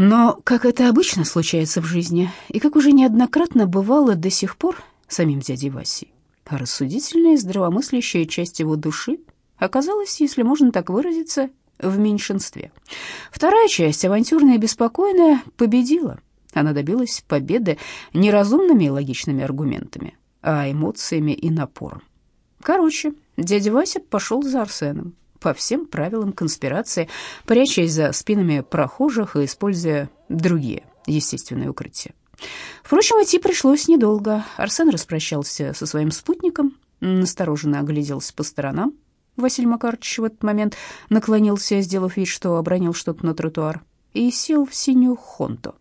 Но, как это обычно случается в жизни, и как уже неоднократно бывало до сих пор самим дядей Васей, рассудительная и здравомыслящая часть его души оказалась, если можно так выразиться, в меньшинстве. Вторая часть, авантюрная и беспокойная, победила. Она добилась победы не разумными и логичными аргументами, а эмоциями и напором. Короче, дядя Вася пошел за Арсеном по всем правилам конспирации, прячась за спинами прохожих и используя другие естественные укрытия. Впрочем, идти пришлось недолго. Арсен распрощался со своим спутником, настороженно огляделся по сторонам. Василий Макарович в этот момент наклонился, сделав вид, что обронил что-то на тротуар, и сел в синюю «Хонту».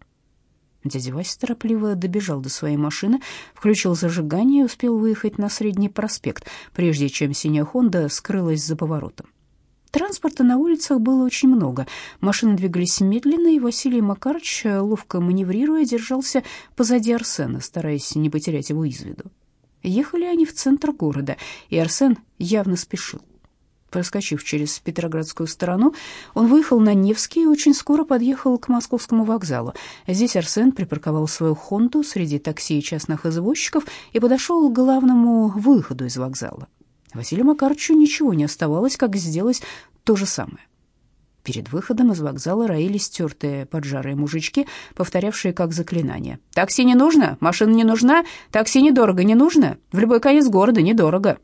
Дядя Вася торопливо добежал до своей машины, включил зажигание и успел выехать на Средний проспект, прежде чем синяя «Хонда» скрылась за поворотом. Транспорта на улицах было очень много. Машины двигались медленно, и Василий Макарович, ловко маневрируя, держался позади Арсена, стараясь не потерять его из виду. Ехали они в центр города, и Арсен явно спешил. Проскочив через Петроградскую сторону, он выехал на Невский и очень скоро подъехал к Московскому вокзалу. Здесь Арсен припарковал свою «Хонду» среди такси и частных извозчиков и подошел к главному выходу из вокзала. Василию Макаровичу ничего не оставалось, как сделать то же самое. Перед выходом из вокзала роились стертые поджарые мужички, повторявшие как заклинание. «Такси не нужно, машина не нужна, такси недорого не нужно, в любой конец города недорого».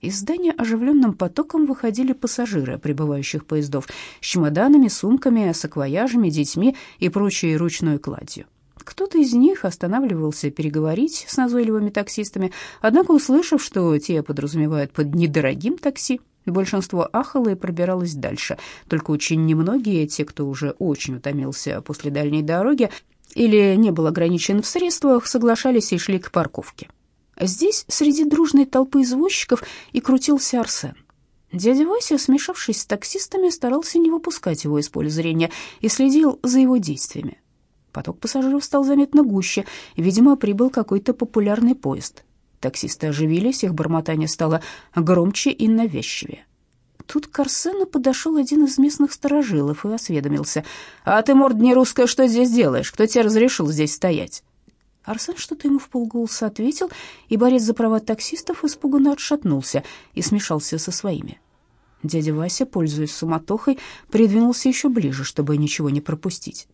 Из здания оживленным потоком выходили пассажиры прибывающих поездов с чемоданами, сумками, саквояжами, детьми и прочей ручной кладью. Кто-то из них останавливался переговорить с назойливыми таксистами, однако, услышав, что те подразумевают под недорогим такси, большинство ахало и пробиралось дальше. Только очень немногие, те, кто уже очень утомился после дальней дороги или не был ограничен в средствах, соглашались и шли к парковке. Здесь среди дружной толпы извозчиков и крутился Арсен. Дядя Вася, смешавшись с таксистами, старался не выпускать его из поля зрения и следил за его действиями. Поток пассажиров стал заметно гуще, видимо, прибыл какой-то популярный поезд. Таксисты оживились, их бормотание стало громче и навязчивее. Тут к Арсену подошел один из местных сторожилов и осведомился. «А ты, морд не русская, что здесь делаешь? Кто тебе разрешил здесь стоять?» Арсен что-то ему в полголоса ответил, и борец за права таксистов испуганно отшатнулся и смешался со своими. Дядя Вася, пользуясь суматохой, придвинулся еще ближе, чтобы ничего не пропустить.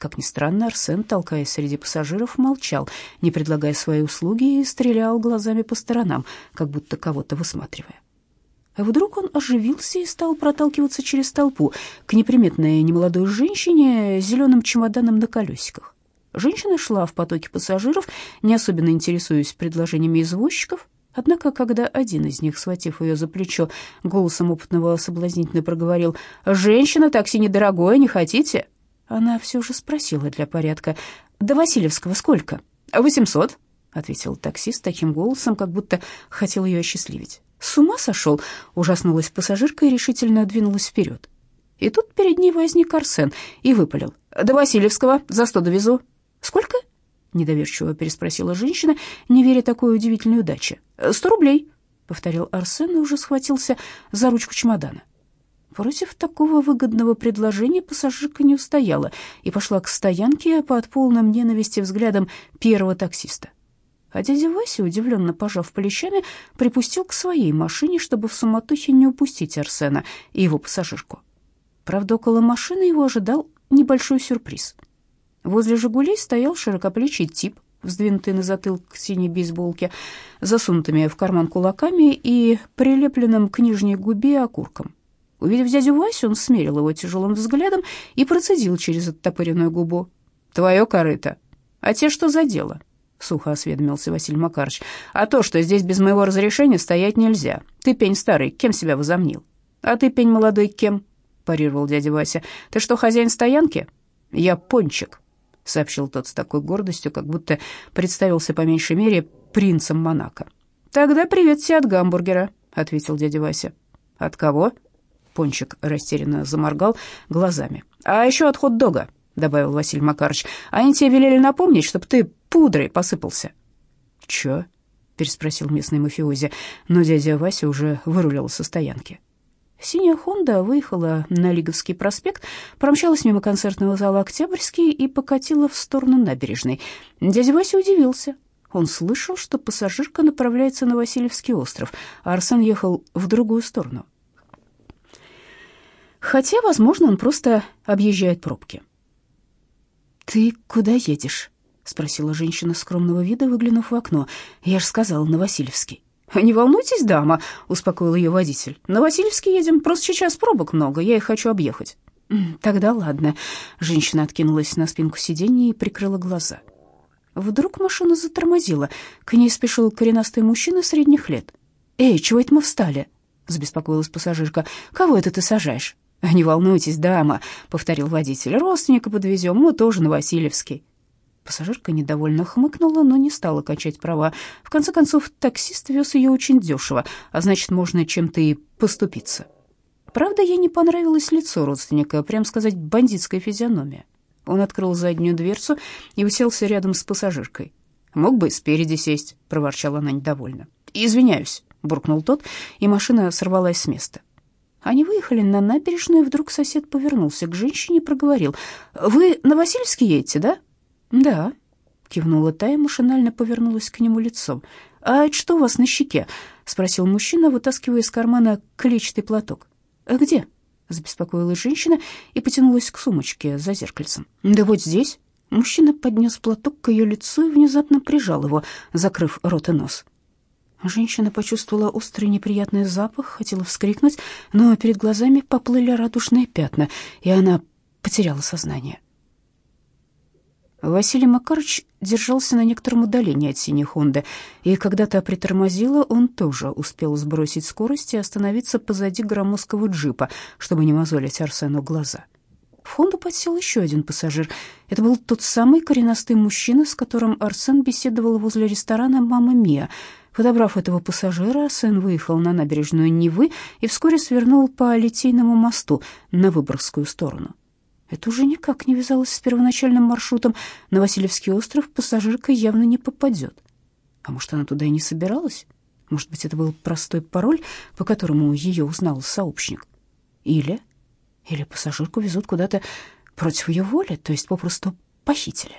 Как ни странно, Арсен, толкаясь среди пассажиров, молчал, не предлагая свои услуги, и стрелял глазами по сторонам, как будто кого-то высматривая. А вдруг он оживился и стал проталкиваться через толпу к неприметной немолодой женщине с зеленым чемоданом на колесиках. Женщина шла в потоке пассажиров, не особенно интересуясь предложениями извозчиков, Однако, когда один из них, схватив ее за плечо, голосом опытного соблазнительно проговорил «Женщина, такси недорогое, не хотите?» Она все же спросила для порядка «До Васильевского сколько?» «Восемьсот», — ответил таксист таким голосом, как будто хотел ее осчастливить. «С ума сошел?» — ужаснулась пассажирка и решительно двинулась вперед. И тут перед ней возник Арсен и выпалил. «До Васильевского, за сто довезу». «Сколько?» — недоверчиво переспросила женщина, не веря такой удивительной удаче. «Сто рублей», — повторил Арсен и уже схватился за ручку чемодана. Против такого выгодного предложения пассажирка не устояла и пошла к стоянке под полным ненависти взглядом первого таксиста. А дядя Вася, удивленно пожав плечами, припустил к своей машине, чтобы в суматохе не упустить Арсена и его пассажирку. Правда, около машины его ожидал небольшой сюрприз — Возле «Жигулей» стоял широкоплечий тип, вздвинутый на затылок синей бейсболки, засунутыми в карман кулаками и прилепленным к нижней губе окурком. Увидев дядю Васю, он смерил его тяжелым взглядом и процедил через оттопыренную губу. «Твое корыто. А те что за дело?» — сухо осведомился Василий Макарович. «А то, что здесь без моего разрешения стоять нельзя. Ты, пень старый, кем себя возомнил?» «А ты, пень молодой, кем?» — парировал дядя Вася. «Ты что, хозяин стоянки?» «Я пончик», — сообщил тот с такой гордостью, как будто представился по меньшей мере принцем Монако. «Тогда привет тебе от гамбургера», — ответил дядя Вася. «От кого?» — Пончик растерянно заморгал глазами. «А еще от хот-дога», — добавил Василий Макарович. «Они тебе велели напомнить, чтобы ты пудрой посыпался». «Чё?» — переспросил местный мафиози, но дядя Вася уже вырулил со стоянки. Синяя «Хонда» выехала на Лиговский проспект, промчалась мимо концертного зала «Октябрьский» и покатила в сторону набережной. Дядя Вася удивился. Он слышал, что пассажирка направляется на Васильевский остров, а Арсен ехал в другую сторону. Хотя, возможно, он просто объезжает пробки. «Ты куда едешь?» — спросила женщина скромного вида, выглянув в окно. «Я же сказала, на Васильевский». «Не волнуйтесь, дама», — успокоил ее водитель. «На Васильевский едем, просто сейчас пробок много, я их хочу объехать». «Тогда ладно». Женщина откинулась на спинку сиденья и прикрыла глаза. Вдруг машина затормозила. К ней спешил коренастый мужчина средних лет. «Эй, чего это мы встали?» — забеспокоилась пассажирка. «Кого это ты сажаешь?» «Не волнуйтесь, дама», — повторил водитель. «Родственника подвезем, мы тоже на Васильевский». Пассажирка недовольно хмыкнула, но не стала качать права. В конце концов, таксист вез ее очень дешево, а значит, можно чем-то и поступиться. Правда, ей не понравилось лицо родственника, прям сказать, бандитская физиономия. Он открыл заднюю дверцу и уселся рядом с пассажиркой. «Мог бы спереди сесть», — проворчала она недовольно. «Извиняюсь», — буркнул тот, и машина сорвалась с места. Они выехали на набережную, и вдруг сосед повернулся к женщине и проговорил. «Вы на Васильевский едете, да?» «Да», — кивнула та и машинально повернулась к нему лицом. «А что у вас на щеке?» — спросил мужчина, вытаскивая из кармана клетчатый платок. «А где?» — забеспокоилась женщина и потянулась к сумочке за зеркальцем. «Да вот здесь». Мужчина поднес платок к ее лицу и внезапно прижал его, закрыв рот и нос. Женщина почувствовала острый неприятный запах, хотела вскрикнуть, но перед глазами поплыли радужные пятна, и она потеряла сознание. Василий Макарович держался на некотором удалении от синей Хонды, и когда та притормозила, он тоже успел сбросить скорость и остановиться позади громоздкого джипа, чтобы не мозолить Арсену глаза. В Хонду подсел еще один пассажир. Это был тот самый коренастый мужчина, с которым Арсен беседовал возле ресторана «Мама Мия». Подобрав этого пассажира, Арсен выехал на набережную Невы и вскоре свернул по Литейному мосту на Выборгскую сторону. Это уже никак не вязалось с первоначальным маршрутом. На Васильевский остров пассажирка явно не попадет. А может, она туда и не собиралась? Может быть, это был простой пароль, по которому ее узнал сообщник? Или... Или пассажирку везут куда-то против ее воли, то есть попросту похитили?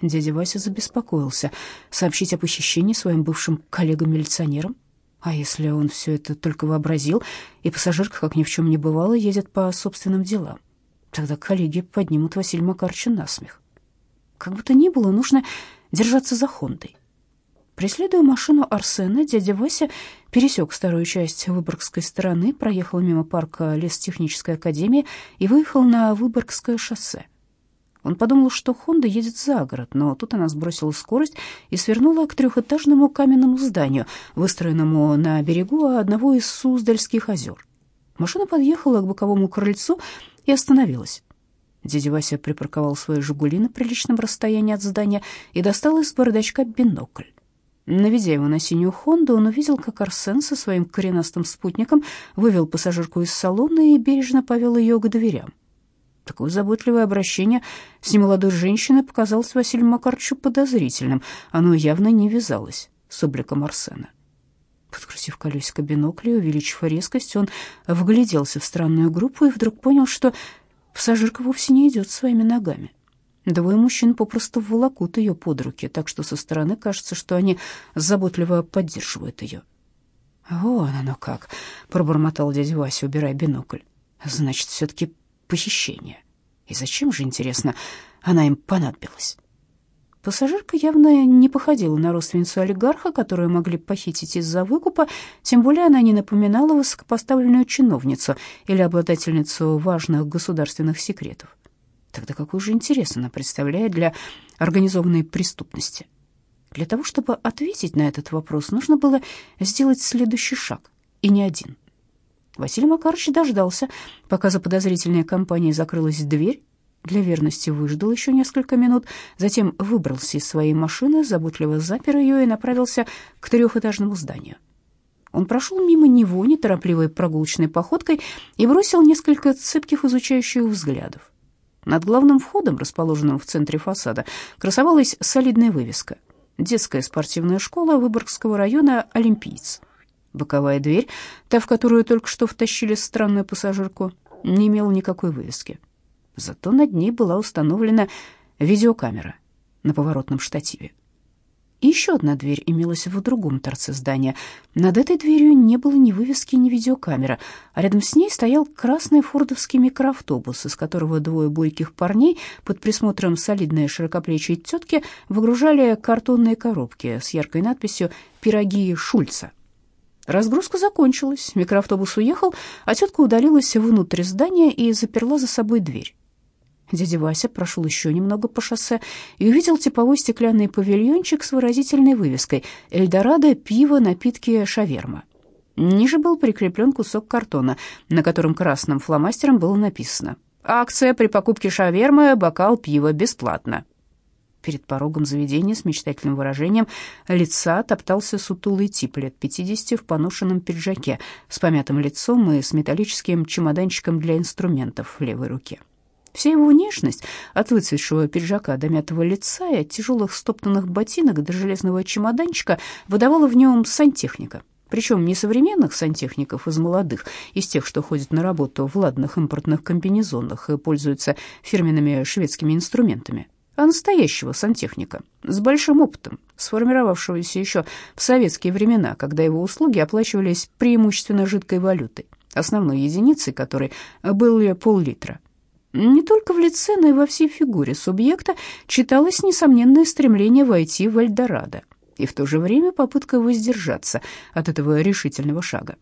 Дядя Вася забеспокоился. Сообщить о похищении своим бывшим коллегам-милиционерам? А если он все это только вообразил, и пассажирка, как ни в чем не бывало, едет по собственным делам? Тогда коллеги поднимут Василия Макаровича на смех. Как бы то ни было, нужно держаться за Хондой. Преследуя машину Арсена, дядя Вася пересек старую часть Выборгской стороны, проехал мимо парка лесотехнической академии и выехал на Выборгское шоссе. Он подумал, что Хонда едет за город, но тут она сбросила скорость и свернула к трехэтажному каменному зданию, выстроенному на берегу одного из Суздальских озер. Машина подъехала к боковому крыльцу и остановилась. Дядя Вася припарковал свои «Жигули» на приличном расстоянии от здания и достал из бардачка бинокль. Наведя его на синюю «Хонду», он увидел, как Арсен со своим коренастым спутником вывел пассажирку из салона и бережно повел ее к дверям. Такое заботливое обращение с немолодой женщиной показалось Василию Макаровичу подозрительным. Оно явно не вязалось с обликом Арсена. Подкрутив колесико бинокля и увеличив резкость, он вгляделся в странную группу и вдруг понял, что пассажирка вовсе не идет своими ногами. Двое мужчин попросту волокут ее под руки, так что со стороны кажется, что они заботливо поддерживают ее. «Вон оно как!» — пробормотал дядя Вася, убирая бинокль. «Значит, все-таки похищение. И зачем же, интересно, она им понадобилась?» Пассажирка явно не походила на родственницу олигарха, которую могли похитить из-за выкупа, тем более она не напоминала высокопоставленную чиновницу или обладательницу важных государственных секретов. Тогда какой же интерес она представляет для организованной преступности? Для того, чтобы ответить на этот вопрос, нужно было сделать следующий шаг, и не один. Василий Макарович дождался, пока за подозрительной компанией закрылась дверь, для верности выждал еще несколько минут, затем выбрался из своей машины, заботливо запер ее и направился к трехэтажному зданию. Он прошел мимо него неторопливой прогулочной походкой и бросил несколько цепких изучающих взглядов. Над главным входом, расположенным в центре фасада, красовалась солидная вывеска «Детская спортивная школа Выборгского района «Олимпиец». Боковая дверь, та, в которую только что втащили странную пассажирку, не имела никакой вывески. Зато над ней была установлена видеокамера на поворотном штативе. И еще одна дверь имелась в другом торце здания. Над этой дверью не было ни вывески, ни видеокамеры, а рядом с ней стоял красный фордовский микроавтобус, из которого двое бойких парней под присмотром солидной широкоплечей тетки выгружали картонные коробки с яркой надписью «Пироги Шульца». Разгрузка закончилась, микроавтобус уехал, а тетка удалилась внутрь здания и заперла за собой дверь. Дядя Вася прошел еще немного по шоссе и увидел типовой стеклянный павильончик с выразительной вывеской «Эльдорадо, пиво, напитки, шаверма». Ниже был прикреплен кусок картона, на котором красным фломастером было написано «Акция при покупке шавермы, бокал пива бесплатно». Перед порогом заведения с мечтательным выражением лица топтался сутулый тип лет пятидесяти в поношенном пиджаке с помятым лицом и с металлическим чемоданчиком для инструментов в левой руке. Вся его внешность, от выцветшего пиджака до мятого лица и от тяжелых стоптанных ботинок до железного чемоданчика, выдавала в нем сантехника. Причем не современных сантехников из молодых, из тех, что ходят на работу в ладных импортных комбинезонах и пользуются фирменными шведскими инструментами, а настоящего сантехника с большим опытом, сформировавшегося еще в советские времена, когда его услуги оплачивались преимущественно жидкой валютой, основной единицей которой был пол-литра. Не только в лице, но и во всей фигуре субъекта читалось несомненное стремление войти в Эльдорадо и в то же время попытка воздержаться от этого решительного шага.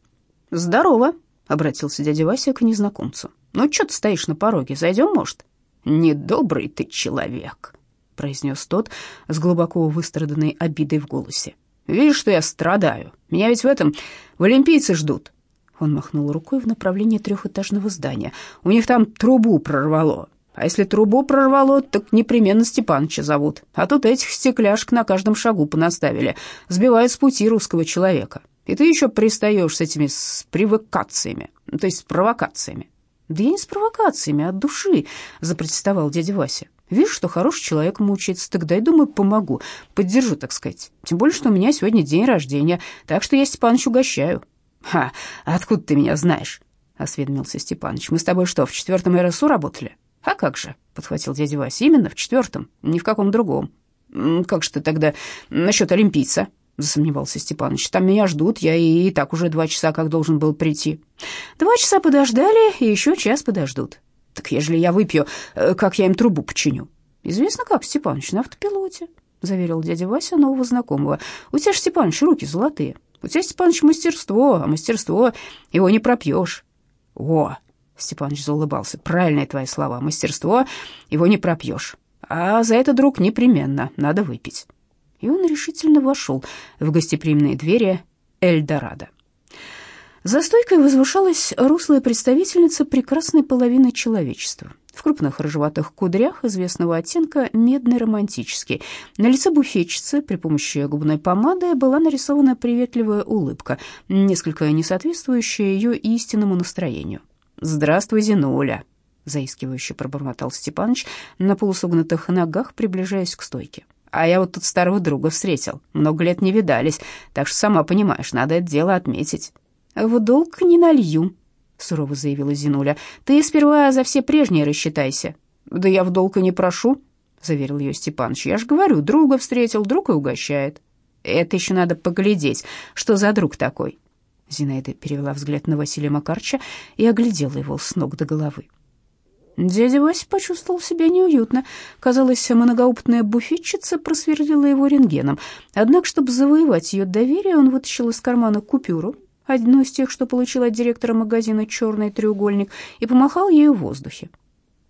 «Здорово», — обратился дядя Вася к незнакомцу. «Ну, что ты стоишь на пороге? Зайдем, может?» «Недобрый ты человек», — произнес тот с глубоко выстраданной обидой в голосе. «Видишь, что я страдаю? Меня ведь в этом в олимпийцы ждут. Он махнул рукой в направлении трехэтажного здания. «У них там трубу прорвало. А если трубу прорвало, так непременно Степаныча зовут. А тут этих стекляшек на каждом шагу понаставили. Сбивают с пути русского человека. И ты еще пристаешь с этими с привыкациями, то есть с провокациями». «Да я не с провокациями, а от души», — запротестовал дядя Вася. «Видишь, что хороший человек мучается, тогда и думаю, помогу, поддержу, так сказать. Тем более, что у меня сегодня день рождения, так что я Степаныч угощаю». «Ха, откуда ты меня знаешь?» — осведомился Степаныч. «Мы с тобой что, в четвертом РСУ работали?» «А как же?» — подхватил дядя Вася. «Именно в четвертом, ни в каком другом». «Как же ты тогда насчет олимпийца?» — засомневался Степаныч. «Там меня ждут, я и, так уже два часа как должен был прийти». «Два часа подождали, и еще час подождут». «Так ежели я выпью, э, как я им трубу починю?» «Известно как, Степаныч, на автопилоте», — заверил дядя Вася нового знакомого. «У тебя же, Степаныч, руки золотые». У тебя, Степаныч, мастерство, а мастерство его не пропьешь. О, Степаныч заулыбался, правильные твои слова. Мастерство его не пропьешь. А за это, друг, непременно надо выпить. И он решительно вошел в гостеприимные двери Эльдорадо. За стойкой возвышалась руслая представительница прекрасной половины человечества — в крупных рыжеватых кудрях известного оттенка медный-романтический. На лице буфетчицы при помощи губной помады была нарисована приветливая улыбка, несколько не соответствующая ее истинному настроению. «Здравствуй, Зинуля!» — заискивающе пробормотал Степаныч на полусогнутых ногах, приближаясь к стойке. «А я вот тут старого друга встретил. Много лет не видались, так что, сама понимаешь, надо это дело отметить». «В долг не налью», — сурово заявила Зинуля. «Ты сперва за все прежние рассчитайся». «Да я в долг и не прошу», — заверил ее Степаныч. «Я ж говорю, друга встретил, друг и угощает». «Это еще надо поглядеть, что за друг такой». Зинаида перевела взгляд на Василия Макарча и оглядела его с ног до головы. Дядя Вася почувствовал себя неуютно. Казалось, многоопытная буфетчица просверлила его рентгеном. Однако, чтобы завоевать ее доверие, он вытащил из кармана купюру, одну из тех, что получил от директора магазина «Черный треугольник», и помахал ею в воздухе.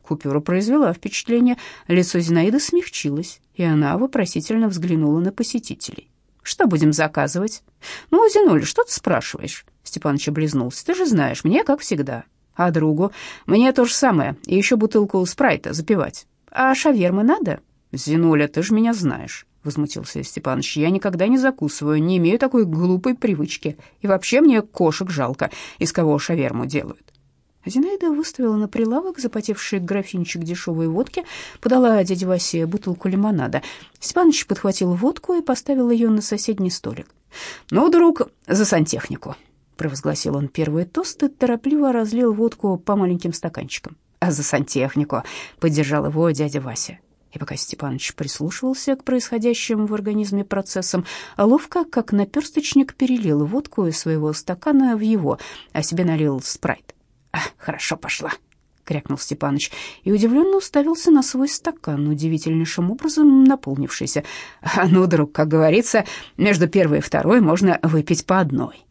Купюра произвела впечатление, лицо Зинаиды смягчилось, и она вопросительно взглянула на посетителей. «Что будем заказывать?» «Ну, Зинуля, что ты спрашиваешь?» Степаныч облизнулся. «Ты же знаешь, мне как всегда. А другу? Мне то же самое, и еще бутылку спрайта запивать. А шавермы надо?» «Зинуля, ты же меня знаешь» возмутился Степаныч. «Я никогда не закусываю, не имею такой глупой привычки. И вообще мне кошек жалко, из кого шаверму делают». Зинаида выставила на прилавок запотевший графинчик дешевой водки, подала дяде Васе бутылку лимонада. Степаныч подхватил водку и поставил ее на соседний столик. «Ну, друг, за сантехнику», — провозгласил он первый тост и торопливо разлил водку по маленьким стаканчикам. «А за сантехнику», — поддержал его дядя Вася. И пока Степаныч прислушивался к происходящим в организме процессам, ловко, как наперсточник, перелил водку из своего стакана в его, а себе налил спрайт. «А, хорошо пошла», — крякнул Степаныч и удивленно уставился на свой стакан, удивительнейшим образом наполнившийся. «А ну, друг, как говорится, между первой и второй можно выпить по одной».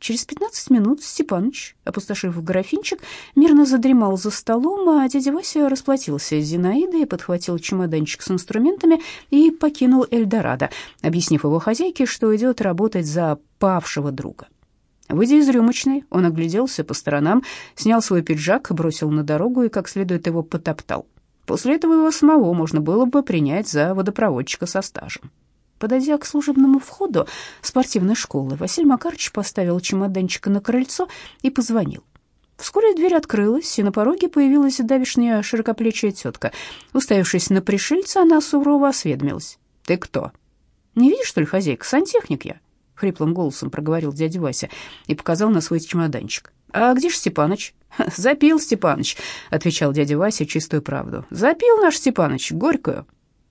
Через пятнадцать минут Степаныч, опустошив графинчик, мирно задремал за столом, а дядя Вася расплатился с Зинаидой, подхватил чемоданчик с инструментами и покинул Эльдорадо, объяснив его хозяйке, что идет работать за павшего друга. Выйдя из рюмочной, он огляделся по сторонам, снял свой пиджак, бросил на дорогу и как следует его потоптал. После этого его самого можно было бы принять за водопроводчика со стажем. Подойдя к служебному входу спортивной школы, Василий Макарович поставил чемоданчик на крыльцо и позвонил. Вскоре дверь открылась, и на пороге появилась давишняя широкоплечья тетка. Уставившись на пришельца, она сурово осведомилась. «Ты кто?» «Не видишь, что ли, хозяйка? Сантехник я», — хриплым голосом проговорил дядя Вася и показал на свой чемоданчик. «А где ж Степаныч?» «Запил Степаныч», — отвечал дядя Вася чистую правду. «Запил наш Степаныч, горькую».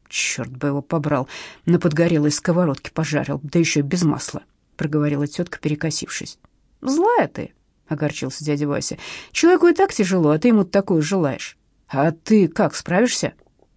Черт бы его побрал, на подгорелой сковородке пожарил, да еще без масла, проговорила тетка, перекосившись. Злая ты, огорчился дядя Вася. Человеку и так тяжело, а ты ему такое желаешь. А ты как, справишься?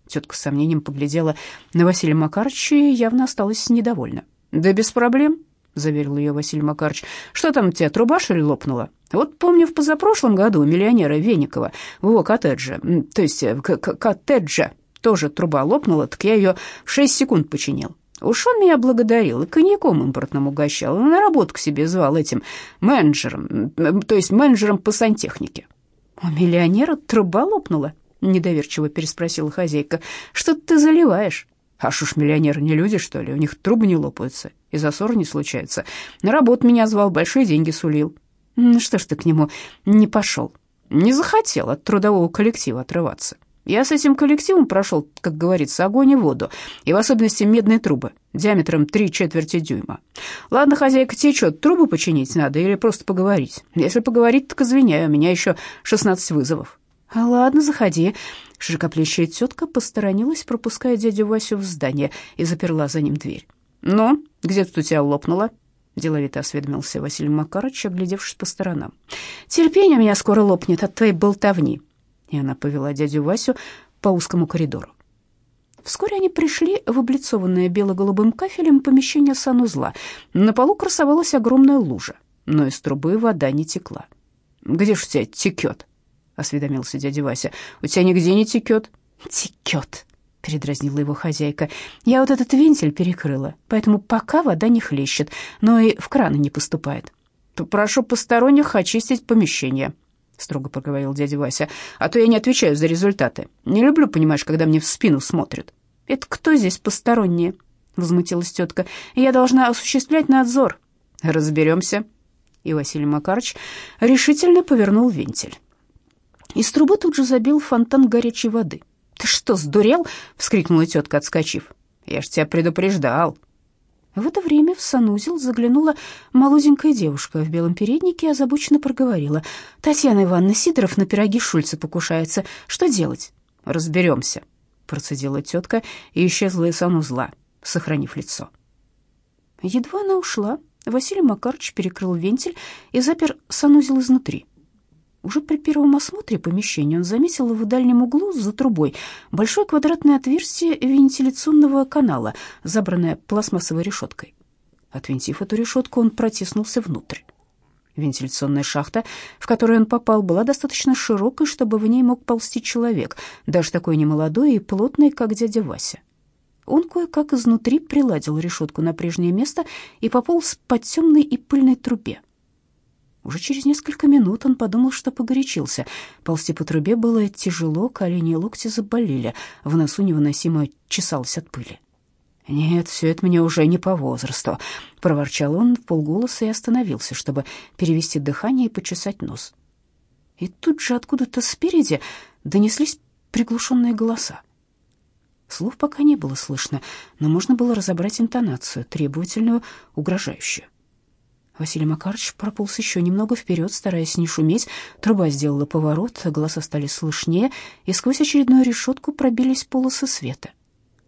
Тетка с сомнением поглядела на Василия Макаровича и явно осталась недовольна. Да без проблем, заверил ее Василий Макарович. Что там у тебя, труба, что лопнула? Вот помню, в позапрошлом году у миллионера Веникова в его коттедже, то есть э, коттеджа, тоже труба лопнула, так я ее в шесть секунд починил. Уж он меня благодарил и коньяком импортным угощал, и на работу к себе звал этим менеджером, то есть менеджером по сантехнике. «У миллионера труба лопнула?» — недоверчиво переспросила хозяйка. «Что ты заливаешь?» «А уж миллионеры не люди, что ли? У них трубы не лопаются, и засор не случается. На работу меня звал, большие деньги сулил». «Ну что ж ты к нему не пошел?» «Не захотел от трудового коллектива отрываться». Я с этим коллективом прошел, как говорится, огонь и воду, и в особенности медные трубы диаметром три четверти дюйма. Ладно, хозяйка течет, трубы починить надо или просто поговорить? Если поговорить, так извиняю, у меня еще шестнадцать вызовов. А ладно, заходи. Широкоплечья тетка посторонилась, пропуская дядю Васю в здание, и заперла за ним дверь. «Ну, где тут у тебя лопнуло?» — деловито осведомился Василий Макарович, оглядевшись по сторонам. «Терпение у меня скоро лопнет от твоей болтовни», и она повела дядю Васю по узкому коридору. Вскоре они пришли в облицованное бело-голубым кафелем помещение санузла. На полу красовалась огромная лужа, но из трубы вода не текла. «Где ж у тебя текет?» — осведомился дядя Вася. «У тебя нигде не текет?» «Текет», — передразнила его хозяйка. «Я вот этот вентиль перекрыла, поэтому пока вода не хлещет, но и в краны не поступает». «Прошу посторонних очистить помещение», строго проговорил дядя Вася, а то я не отвечаю за результаты. Не люблю, понимаешь, когда мне в спину смотрят. Это кто здесь посторонние? возмутилась тетка. Я должна осуществлять надзор. Разберемся. И Василий Макарович решительно повернул вентиль. Из трубы тут же забил фонтан горячей воды. «Ты что, сдурел?» — вскрикнула тетка, отскочив. «Я ж тебя предупреждал», в это время в санузел заглянула молоденькая девушка в белом переднике и озабоченно проговорила. «Татьяна Ивановна, Сидоров на пироги Шульца покушается. Что делать?» «Разберемся», — процедила тетка и исчезла из санузла, сохранив лицо. Едва она ушла, Василий Макарович перекрыл вентиль и запер санузел изнутри. Уже при первом осмотре помещения он заметил в дальнем углу за трубой большое квадратное отверстие вентиляционного канала, забранное пластмассовой решеткой. Отвинтив эту решетку, он протиснулся внутрь. Вентиляционная шахта, в которую он попал, была достаточно широкой, чтобы в ней мог ползти человек, даже такой немолодой и плотный, как дядя Вася. Он кое-как изнутри приладил решетку на прежнее место и пополз по темной и пыльной трубе. Уже через несколько минут он подумал, что погорячился. Ползти по трубе было тяжело, колени и локти заболели, в носу невыносимо чесалось от пыли. «Нет, все это мне уже не по возрасту», — проворчал он в полголоса и остановился, чтобы перевести дыхание и почесать нос. И тут же откуда-то спереди донеслись приглушенные голоса. Слов пока не было слышно, но можно было разобрать интонацию, требовательную, угрожающую. Василий Макарович прополз еще немного вперед, стараясь не шуметь. Труба сделала поворот, голоса стали слышнее, и сквозь очередную решетку пробились полосы света.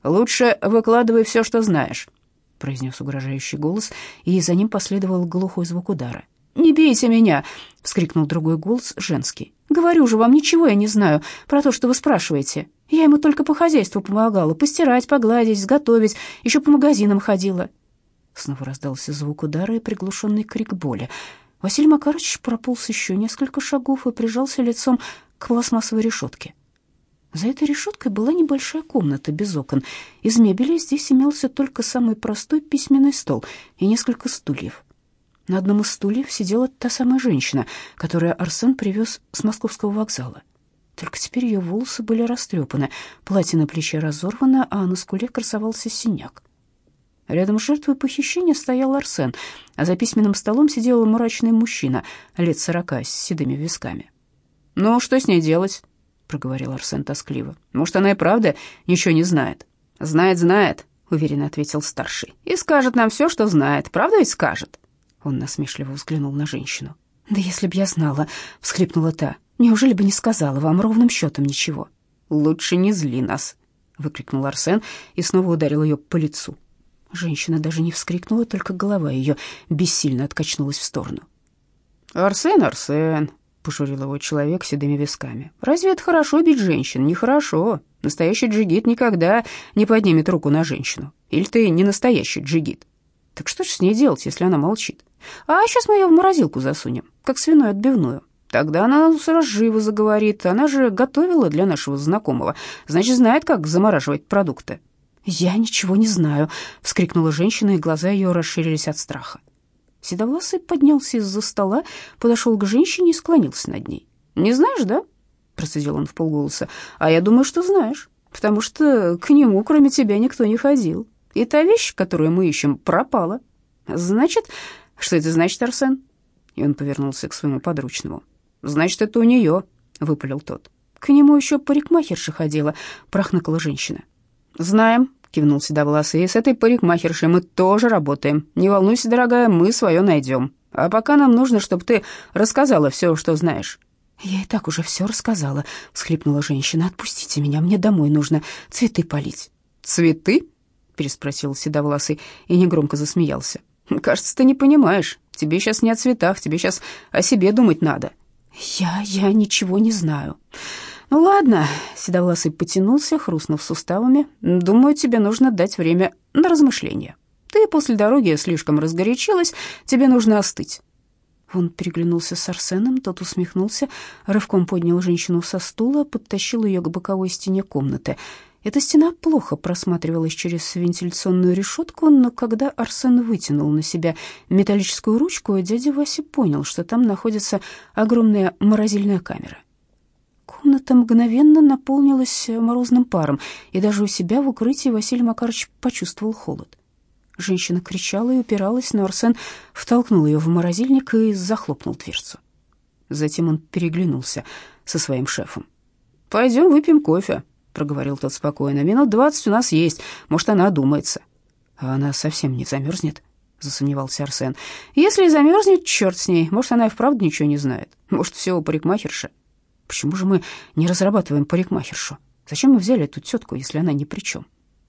«Лучше выкладывай все, что знаешь», — произнес угрожающий голос, и за ним последовал глухой звук удара. «Не бейте меня!» — вскрикнул другой голос, женский. «Говорю же вам, ничего я не знаю про то, что вы спрашиваете. Я ему только по хозяйству помогала, постирать, погладить, сготовить, еще по магазинам ходила. Снова раздался звук удара и приглушенный крик боли. Василий Макарович прополз еще несколько шагов и прижался лицом к пластмассовой решетке. За этой решеткой была небольшая комната без окон. Из мебели здесь имелся только самый простой письменный стол и несколько стульев. На одном из стульев сидела та самая женщина, которую Арсен привез с московского вокзала. Только теперь ее волосы были растрепаны, платье на плече разорвано, а на скуле красовался синяк. Рядом с жертвой похищения стоял Арсен, а за письменным столом сидел мрачный мужчина лет сорока с седыми висками. «Ну, что с ней делать?» — проговорил Арсен тоскливо. «Может, она и правда ничего не знает?» «Знает, знает», — уверенно ответил старший. «И скажет нам все, что знает. Правда ведь скажет?» Он насмешливо взглянул на женщину. «Да если б я знала», — всхлипнула та. «Неужели бы не сказала вам ровным счетом ничего?» «Лучше не зли нас», — выкрикнул Арсен и снова ударил ее по лицу. Женщина даже не вскрикнула, только голова ее бессильно откачнулась в сторону. «Арсен, Арсен!» — пожурил его человек седыми висками. «Разве это хорошо бить женщин? Нехорошо. Настоящий джигит никогда не поднимет руку на женщину. Или ты не настоящий джигит? Так что ж с ней делать, если она молчит? А сейчас мы ее в морозилку засунем, как свиную отбивную. Тогда она сразу живо заговорит. Она же готовила для нашего знакомого. Значит, знает, как замораживать продукты. «Я ничего не знаю», — вскрикнула женщина, и глаза ее расширились от страха. Седовласый поднялся из-за стола, подошел к женщине и склонился над ней. «Не знаешь, да?» — процедил он вполголоса. «А я думаю, что знаешь, потому что к нему, кроме тебя, никто не ходил. И та вещь, которую мы ищем, пропала. Значит, что это значит, Арсен?» И он повернулся к своему подручному. «Значит, это у нее», — выпалил тот. «К нему еще парикмахерша ходила», — прохныкала женщина. «Знаем», — кивнул Седовласый, — «и с этой парикмахершей мы тоже работаем. Не волнуйся, дорогая, мы свое найдем. А пока нам нужно, чтобы ты рассказала все, что знаешь». «Я и так уже все рассказала», — всхлипнула женщина. «Отпустите меня, мне домой нужно цветы полить». «Цветы?» — переспросил Седовласый и негромко засмеялся. «Кажется, ты не понимаешь. Тебе сейчас не о цветах, тебе сейчас о себе думать надо». «Я... я ничего не знаю». «Ну ладно», — Седовласый потянулся, хрустнув суставами. «Думаю, тебе нужно дать время на размышление. Ты после дороги слишком разгорячилась, тебе нужно остыть». Он переглянулся с Арсеном, тот усмехнулся, рывком поднял женщину со стула, подтащил ее к боковой стене комнаты. Эта стена плохо просматривалась через вентиляционную решетку, но когда Арсен вытянул на себя металлическую ручку, дядя Вася понял, что там находится огромная морозильная камера. Комната мгновенно наполнилась морозным паром, и даже у себя в укрытии Василий Макарович почувствовал холод. Женщина кричала и упиралась, но Арсен втолкнул ее в морозильник и захлопнул дверцу. Затем он переглянулся со своим шефом. «Пойдем выпьем кофе», — проговорил тот спокойно. «Минут двадцать у нас есть, может, она одумается». «А она совсем не замерзнет?» — засомневался Арсен. «Если замерзнет, черт с ней. Может, она и вправду ничего не знает. Может, все у парикмахерши». Почему же мы не разрабатываем парикмахершу? Зачем мы взяли эту тетку, если она ни при чем?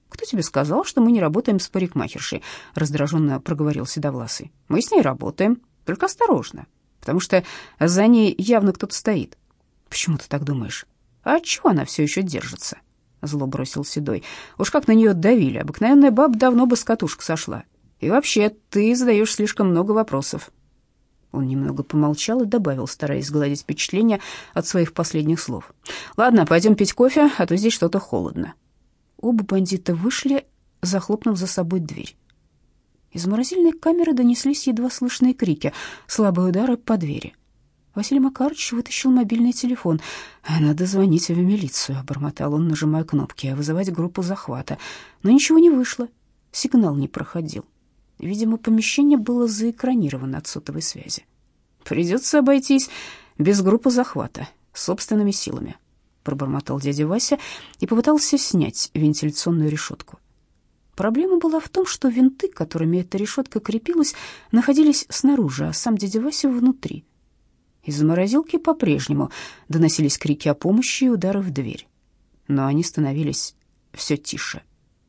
Кто тебе сказал, что мы не работаем с парикмахершей? Раздраженно проговорил Седовласый. Мы с ней работаем, только осторожно, потому что за ней явно кто-то стоит. Почему ты так думаешь? А чего она все еще держится? Зло бросил Седой. Уж как на нее давили, обыкновенная баба давно бы с катушек сошла. И вообще, ты задаешь слишком много вопросов. Он немного помолчал и добавил, стараясь сгладить впечатление от своих последних слов. «Ладно, пойдем пить кофе, а то здесь что-то холодно». Оба бандита вышли, захлопнув за собой дверь. Из морозильной камеры донеслись едва слышные крики, слабые удары по двери. Василий Макарович вытащил мобильный телефон. «Надо звонить в милицию», — бормотал он, нажимая кнопки, «а вызывать группу захвата». Но ничего не вышло, сигнал не проходил. Видимо, помещение было заэкранировано от сотовой связи. Придется обойтись без группы захвата, собственными силами. пробормотал дядя Вася и попытался снять вентиляционную решетку. Проблема была в том, что винты, которыми эта решетка крепилась, находились снаружи, а сам дядя Вася внутри. Из морозилки по-прежнему доносились крики о помощи и удары в дверь. Но они становились все тише.